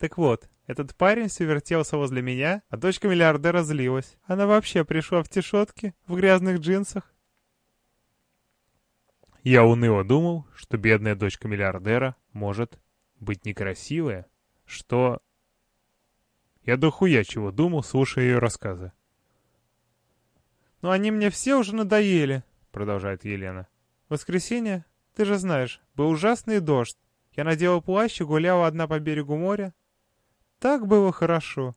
Так вот, этот парень все вертелся возле меня, а дочка миллиардера злилась. Она вообще пришла в тишотке, в грязных джинсах. Я уныло думал, что бедная дочка миллиардера может быть некрасивая, что... Я дохуя чего думал, слушая ее рассказы. «Но они мне все уже надоели», — продолжает Елена. «В воскресенье, ты же знаешь, был ужасный дождь. Я надела плащ и гуляла одна по берегу моря. Так было хорошо».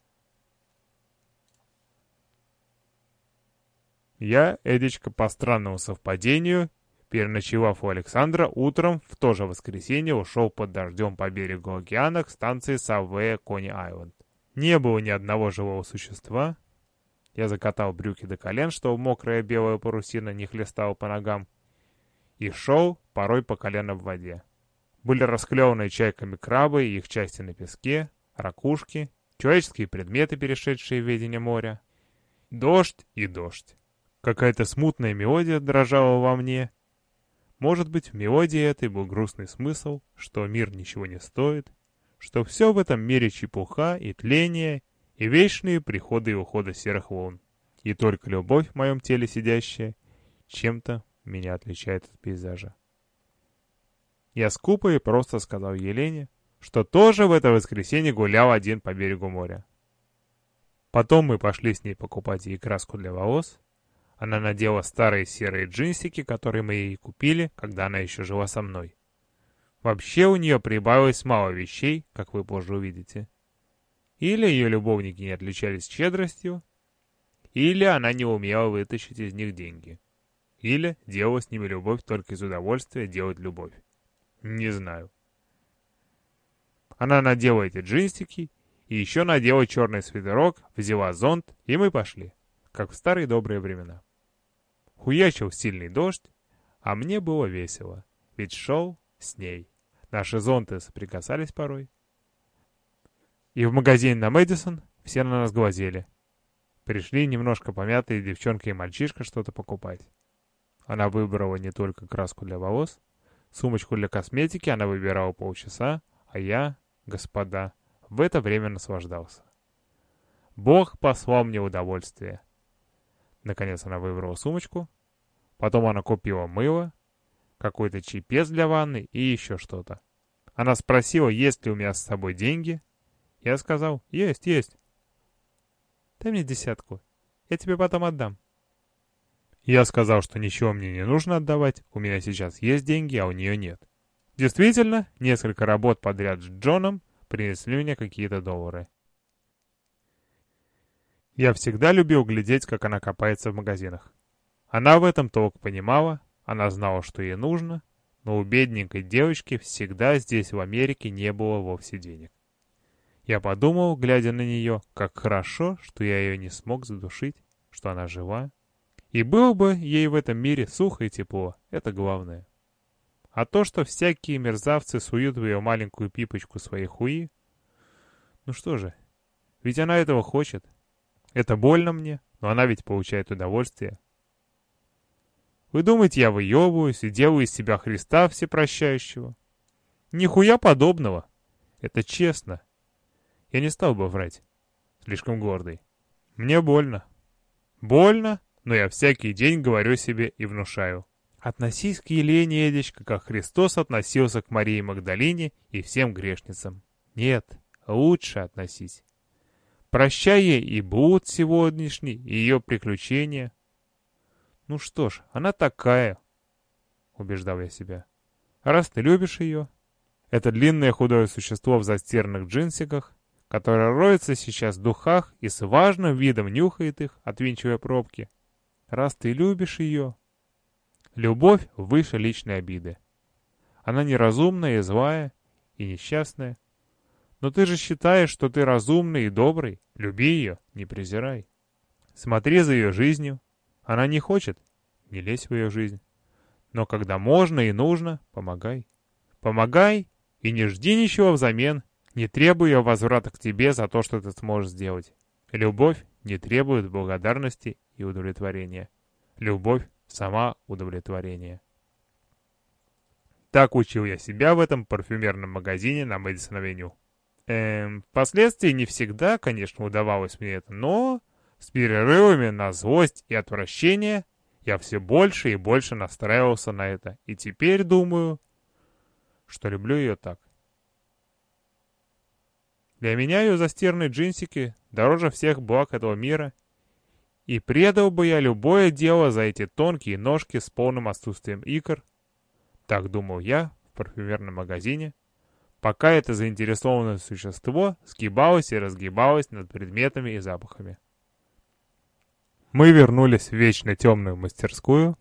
Я, Эдичка, по странному совпадению, переночевав у Александра, утром в то же воскресенье ушел под дождем по берегу океана к станции Саввея Кони-Айленд. Не было ни одного живого существа, я закатал брюки до колен, чтобы мокрая белая парусина не хлестала по ногам. И шел, порой по колено в воде. Были расклеванные чайками крабы и их части на песке, ракушки, человеческие предметы, перешедшие в ведение моря. Дождь и дождь. Какая-то смутная мелодия дрожала во мне. Может быть, в мелодии этой был грустный смысл, что мир ничего не стоит, что все в этом мире чепуха и тление, и вечные приходы и уходы серых волн. И только любовь в моем теле сидящая чем-то меня отличает от пейзажа. Я скупо и просто сказал Елене, что тоже в это воскресенье гулял один по берегу моря. Потом мы пошли с ней покупать ей краску для волос. Она надела старые серые джинсики, которые мы ей купили, когда она еще жила со мной. Вообще у нее прибавилось мало вещей, как вы позже увидите. Или ее любовники не отличались щедростью, или она не умела вытащить из них деньги. Или делала с ними любовь только из удовольствия делать любовь. Не знаю. Она надела эти джинстики и еще надела черный свитерок, взяла зонт, и мы пошли, как в старые добрые времена. Хуячил сильный дождь, а мне было весело, ведь шел с ней. Наши зонты соприкасались порой, и в магазине на Мэдисон все на нас глазели. Пришли немножко помятые девчонка и мальчишка что-то покупать. Она выбрала не только краску для волос, сумочку для косметики она выбирала полчаса, а я, господа, в это время наслаждался. Бог послал мне удовольствие. Наконец она выбрала сумочку, потом она купила мыло, какой-то чипец для ванны и еще что-то. Она спросила, есть ли у меня с собой деньги — я сказал, есть, есть. Дай мне десятку, я тебе потом отдам. Я сказал, что ничего мне не нужно отдавать, у меня сейчас есть деньги, а у нее нет. Действительно, несколько работ подряд с Джоном принесли мне какие-то доллары. Я всегда любил глядеть, как она копается в магазинах. Она в этом толк понимала, она знала, что ей нужно, но у бедненькой девочки всегда здесь, в Америке, не было вовсе денег. Я подумал, глядя на нее, как хорошо, что я ее не смог задушить, что она жива. И было бы ей в этом мире сухо и тепло, это главное. А то, что всякие мерзавцы суют в ее маленькую пипочку своей хуи, ну что же, ведь она этого хочет. Это больно мне, но она ведь получает удовольствие. Вы думаете, я выебываюсь и делаю из себя Христа всепрощающего? Нихуя подобного. Это честно. Я не стал бы врать. Слишком гордый. Мне больно. Больно, но я всякий день говорю себе и внушаю. Относись к Елене Эдичка, как Христос относился к Марии Магдалине и всем грешницам. Нет, лучше относись. Прощай ей и блуд сегодняшний, и ее приключения. Ну что ж, она такая, убеждал я себя. Раз ты любишь ее, это длинное худое существо в застиранных джинсиках, которая роется сейчас в духах и с важным видом нюхает их, отвинчивая пробки. Раз ты любишь ее... Любовь выше личной обиды. Она неразумная и злая, и несчастная. Но ты же считаешь, что ты разумный и добрый. Люби ее, не презирай. Смотри за ее жизнью. Она не хочет, не лезь в ее жизнь. Но когда можно и нужно, помогай. Помогай и не жди ничего взамен, не требуя возврата к тебе за то, что ты сможешь сделать. Любовь не требует благодарности и удовлетворения. Любовь — сама удовлетворение. Так учил я себя в этом парфюмерном магазине на Мэдисон-авеню. Эм, впоследствии не всегда, конечно, удавалось мне это, но с перерывами на злость и отвращение я все больше и больше настраивался на это, и теперь думаю, что люблю ее так. Для меня ее застиранные джинсики дороже всех благ этого мира, и предал бы я любое дело за эти тонкие ножки с полным отсутствием икр. Так думал я в парфюмерном магазине, пока это заинтересованное существо сгибалось и разгибалось над предметами и запахами. Мы вернулись в вечно темную мастерскую.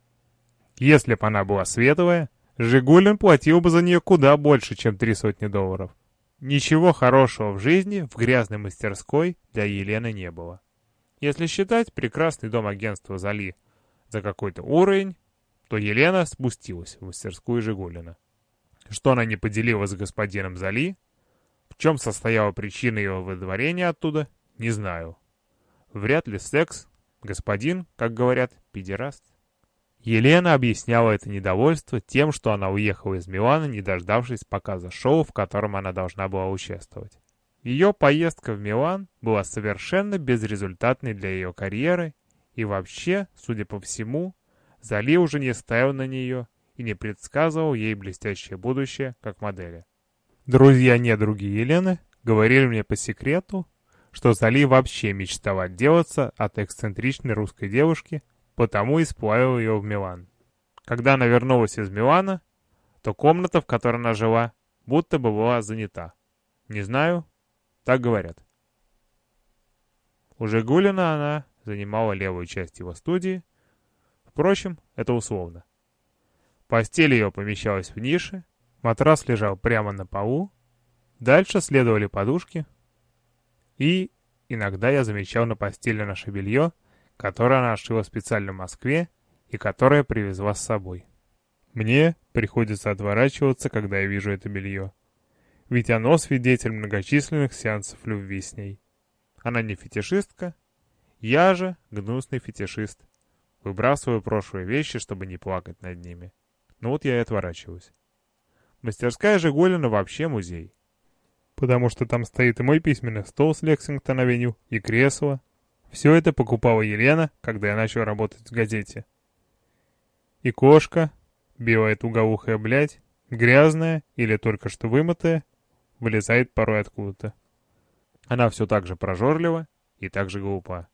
Если бы она была светлая, Жигулин платил бы за нее куда больше, чем три сотни долларов. Ничего хорошего в жизни в грязной мастерской для Елены не было. Если считать прекрасный дом агентства Зали за какой-то уровень, то Елена спустилась в мастерскую Жигулина. Что она не поделила с господином Зали, в чем состояла причина его выдворения оттуда, не знаю. Вряд ли секс, господин, как говорят, педераст. Елена объясняла это недовольство тем, что она уехала из Милана, не дождавшись показа шоу, в котором она должна была участвовать. Ее поездка в Милан была совершенно безрезультатной для ее карьеры, и вообще, судя по всему, Зали уже не ставил на нее и не предсказывал ей блестящее будущее как модели. Друзья-недруги Елены говорили мне по секрету, что Зали вообще мечтал отделаться от эксцентричной русской девушки, потому и сплавил ее в Милан. Когда она вернулась из Милана, то комната, в которой она жила, будто бы была занята. Не знаю, так говорят. У Жигулина она занимала левую часть его студии. Впрочем, это условно. Постель ее помещалась в нише, матрас лежал прямо на полу, дальше следовали подушки, и иногда я замечал на постели наше белье, которое она шила специально в Москве и которое привезла с собой. Мне приходится отворачиваться, когда я вижу это белье ведь оно свидетель многочисленных сеансов любви с ней. Она не фетишистка, я же гнусный фетишист. Выбрасываю прошлые вещи, чтобы не плакать над ними. Ну вот я и отворачиваюсь. Мастерская Жигулина вообще музей. Потому что там стоит и мой письменный стол с Лексингтон-авеню, и кресло. Все это покупала Елена, когда я начал работать в газете. И кошка, белая тугоухая блядь, грязная или только что вымытая, вылезает порой откуда-то. Она все так же прожорлива и так же глупа.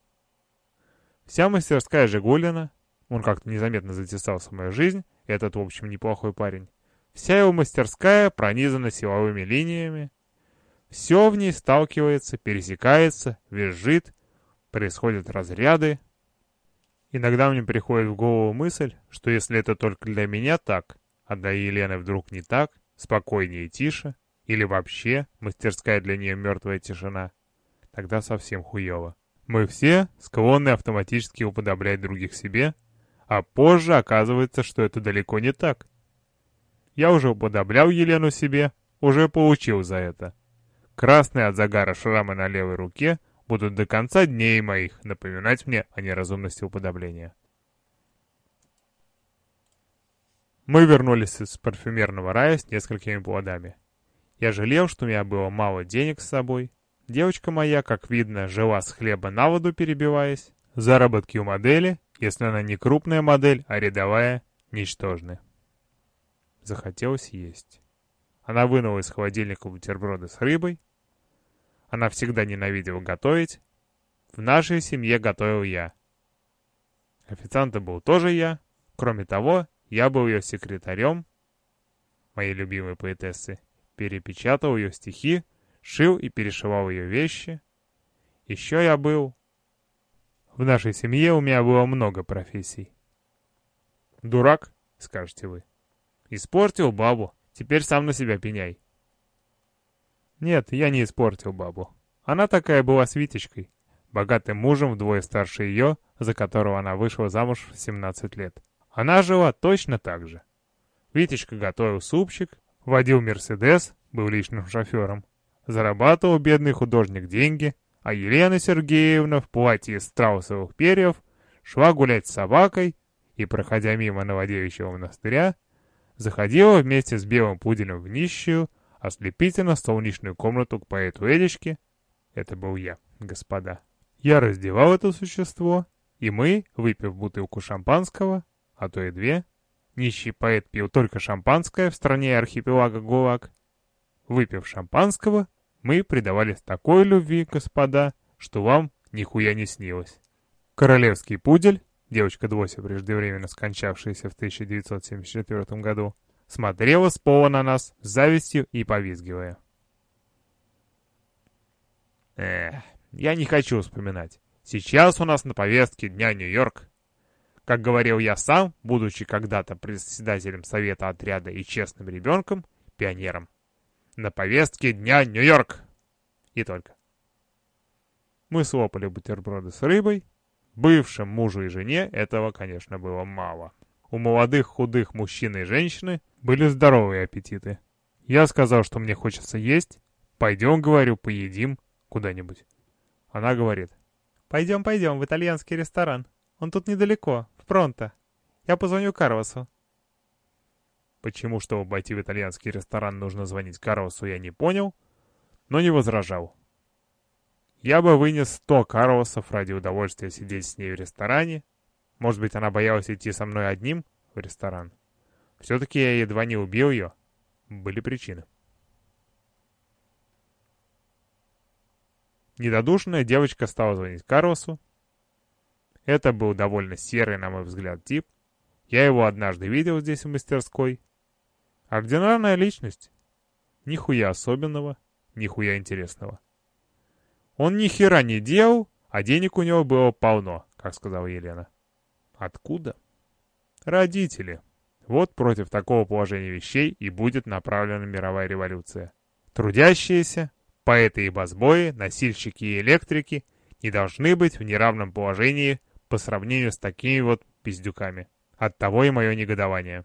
Вся мастерская Жигулина, он как-то незаметно затесался в мою жизнь, этот, в общем, неплохой парень, вся его мастерская пронизана силовыми линиями, все в ней сталкивается, пересекается, визжит, происходят разряды. Иногда мне приходит в голову мысль, что если это только для меня так, а для Елены вдруг не так, спокойнее и тише, или вообще мастерская для нее мертвая тишина, тогда совсем хуево. Мы все склонны автоматически уподоблять других себе, а позже оказывается, что это далеко не так. Я уже уподоблял Елену себе, уже получил за это. Красные от загара шрамы на левой руке будут до конца дней моих напоминать мне о неразумности уподобления. Мы вернулись из парфюмерного рая с несколькими плодами. Я жалел, что у меня было мало денег с собой. Девочка моя, как видно, жила с хлеба на воду перебиваясь. Заработки у модели, если она не крупная модель, а рядовая, ничтожны. Захотелось есть. Она вынула из холодильника бутерброды с рыбой. Она всегда ненавидела готовить. В нашей семье готовил я. Официантом был тоже я. Кроме того, я был ее секретарем, моей любимой поэтессы, перепечатал ее стихи, шил и перешивал ее вещи. Еще я был... В нашей семье у меня было много профессий. Дурак, скажете вы. Испортил бабу, теперь сам на себя пеняй. Нет, я не испортил бабу. Она такая была с Витечкой, богатым мужем вдвое старше ее, за которого она вышла замуж в 17 лет. Она жила точно так же. Витечка готовил супчик, Водил «Мерседес», был личным шофером. Зарабатывал бедный художник деньги, а Елена Сергеевна в платье из страусовых перьев шла гулять с собакой и, проходя мимо Новодевичьего монастыря, заходила вместе с белым пуделем в нищую, ослепительно солнечную комнату к поэту Эдичке. Это был я, господа. Я раздевал это существо, и мы, выпив бутылку шампанского, а то и две, нищий поэт пил только шампанское в стране архипелага ГУЛАГ, выпив шампанского, мы предавались такой любви, господа, что вам нихуя не снилось. Королевский пудель, девочка Двося, преждевременно скончавшаяся в 1974 году, смотрела с пола на нас с завистью и повизгивая. Эх, я не хочу вспоминать. Сейчас у нас на повестке Дня Нью-Йорк. Как говорил я сам, будучи когда-то председателем совета отряда и честным ребенком, пионером. На повестке Дня Нью-Йорк. И только. Мы слопали бутерброды с рыбой. Бывшим мужу и жене этого, конечно, было мало. У молодых худых мужчин и женщины были здоровые аппетиты. Я сказал, что мне хочется есть. Пойдем, говорю, поедим куда-нибудь. Она говорит. Пойдем, пойдем в итальянский ресторан. Он тут недалеко, Пронто. Я позвоню Карлосу. Почему, чтобы пойти в итальянский ресторан, нужно звонить Карлосу, я не понял, но не возражал. Я бы вынес сто Карлосов ради удовольствия сидеть с ней в ресторане. Может быть, она боялась идти со мной одним в ресторан. Все-таки я едва не убил ее. Были причины. Недодушная девочка стала звонить Карлосу. Это был довольно серый, на мой взгляд, тип. Я его однажды видел здесь в мастерской. Ординарная личность. Нихуя особенного, нихуя интересного. Он ни хера не делал, а денег у него было полно, как сказала Елена. Откуда? Родители. Вот против такого положения вещей и будет направлена мировая революция. Трудящиеся, поэты и базбои, носильщики и электрики не должны быть в неравном положении по сравнению с такими вот пиздюками. Оттого и мое негодование.